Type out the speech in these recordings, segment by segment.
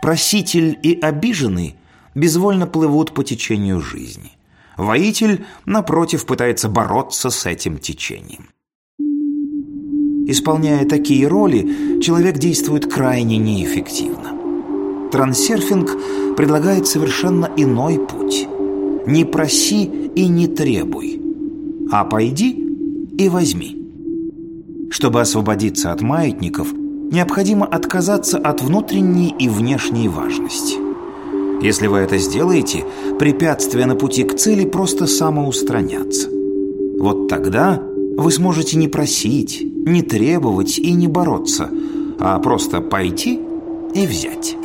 Проситель и обиженный безвольно плывут по течению жизни. Воитель, напротив, пытается бороться с этим течением. Исполняя такие роли, человек действует крайне неэффективно. Трансерфинг предлагает совершенно иной путь. Не проси и не требуй, а пойди и возьми. Чтобы освободиться от маятников, необходимо отказаться от внутренней и внешней важности. Если вы это сделаете, препятствия на пути к цели просто самоустранятся. Вот тогда вы сможете не просить, не требовать и не бороться, а просто пойти и взять.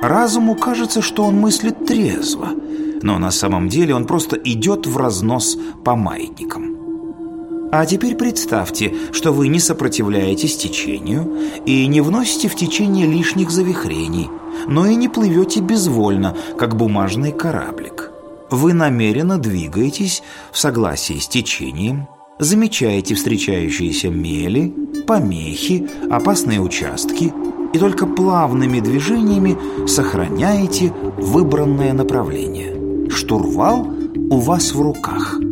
Разуму кажется, что он мыслит трезво, но на самом деле он просто идет в разнос по маятникам. А теперь представьте, что вы не сопротивляетесь течению и не вносите в течение лишних завихрений, но и не плывете безвольно, как бумажный кораблик. Вы намеренно двигаетесь в согласии с течением, замечаете встречающиеся мели, помехи, опасные участки и только плавными движениями сохраняете выбранное направление. Штурвал у вас в руках –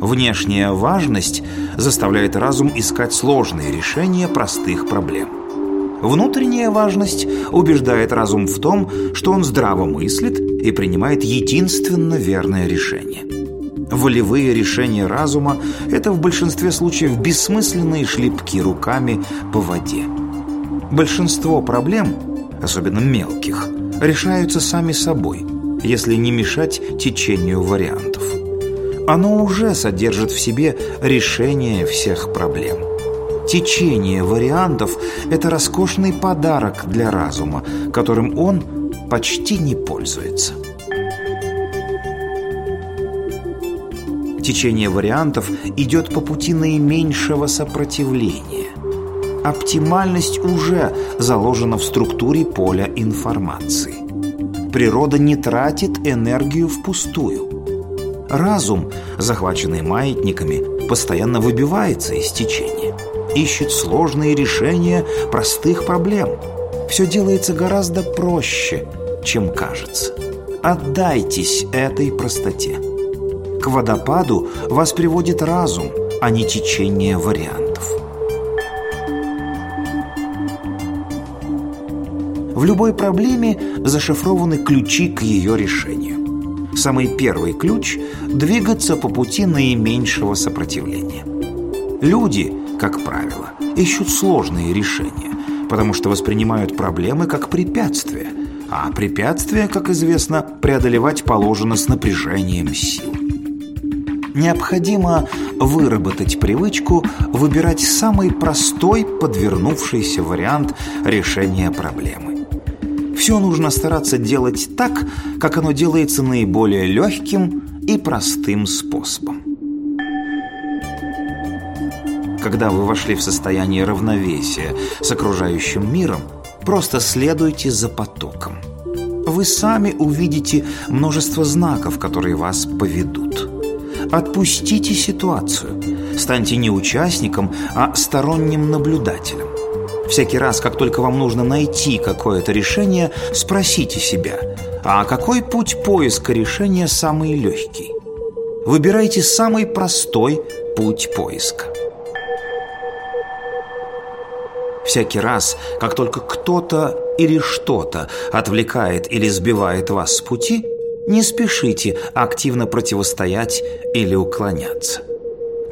Внешняя важность заставляет разум искать сложные решения простых проблем. Внутренняя важность убеждает разум в том, что он здраво мыслит и принимает единственно верное решение. Волевые решения разума – это в большинстве случаев бессмысленные шлепки руками по воде. Большинство проблем, особенно мелких, решаются сами собой, если не мешать течению вариантов. Оно уже содержит в себе решение всех проблем. Течение вариантов – это роскошный подарок для разума, которым он почти не пользуется. Течение вариантов идет по пути наименьшего сопротивления. Оптимальность уже заложена в структуре поля информации. Природа не тратит энергию впустую – Разум, захваченный маятниками, постоянно выбивается из течения. Ищет сложные решения простых проблем. Все делается гораздо проще, чем кажется. Отдайтесь этой простоте. К водопаду вас приводит разум, а не течение вариантов. В любой проблеме зашифрованы ключи к ее решению. Самый первый ключ – двигаться по пути наименьшего сопротивления. Люди, как правило, ищут сложные решения, потому что воспринимают проблемы как препятствия, а препятствия, как известно, преодолевать положено с напряжением сил. Необходимо выработать привычку выбирать самый простой подвернувшийся вариант решения проблемы. Все нужно стараться делать так, как оно делается наиболее легким и простым способом. Когда вы вошли в состояние равновесия с окружающим миром, просто следуйте за потоком. Вы сами увидите множество знаков, которые вас поведут. Отпустите ситуацию. Станьте не участником, а сторонним наблюдателем. Всякий раз, как только вам нужно найти какое-то решение, спросите себя, а какой путь поиска решения самый легкий? Выбирайте самый простой путь поиска. Всякий раз, как только кто-то или что-то отвлекает или сбивает вас с пути, не спешите активно противостоять или уклоняться.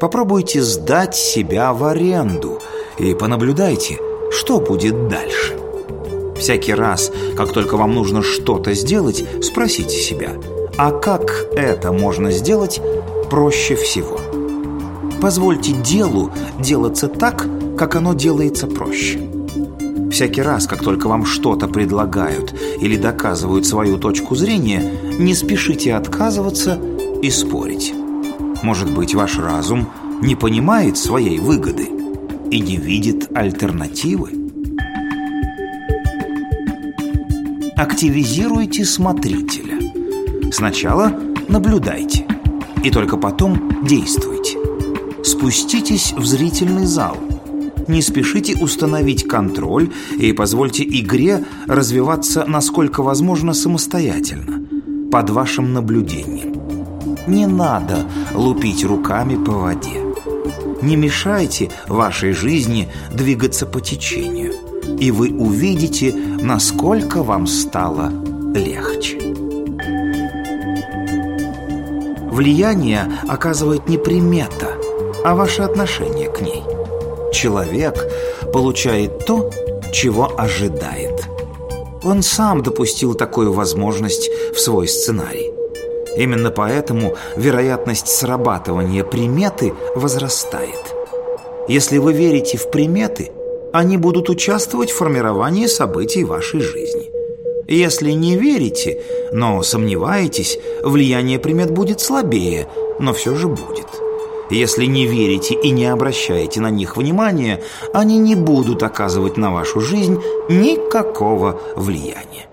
Попробуйте сдать себя в аренду и понаблюдайте – что будет дальше. Всякий раз, как только вам нужно что-то сделать, спросите себя, а как это можно сделать проще всего? Позвольте делу делаться так, как оно делается проще. Всякий раз, как только вам что-то предлагают или доказывают свою точку зрения, не спешите отказываться и спорить. Может быть, ваш разум не понимает своей выгоды и не видит альтернативы? Активизируйте смотрителя. Сначала наблюдайте, и только потом действуйте. спуститесь в зрительный зал. Не спешите установить контроль и позвольте игре развиваться насколько возможно самостоятельно, под вашим наблюдением. Не надо лупить руками по воде. Не мешайте вашей жизни двигаться по течению, и вы увидите, насколько вам стало легче. Влияние оказывает не примета, а ваше отношение к ней. Человек получает то, чего ожидает. Он сам допустил такую возможность в свой сценарий. Именно поэтому вероятность срабатывания приметы возрастает. Если вы верите в приметы, они будут участвовать в формировании событий вашей жизни. Если не верите, но сомневаетесь, влияние примет будет слабее, но все же будет. Если не верите и не обращаете на них внимания, они не будут оказывать на вашу жизнь никакого влияния.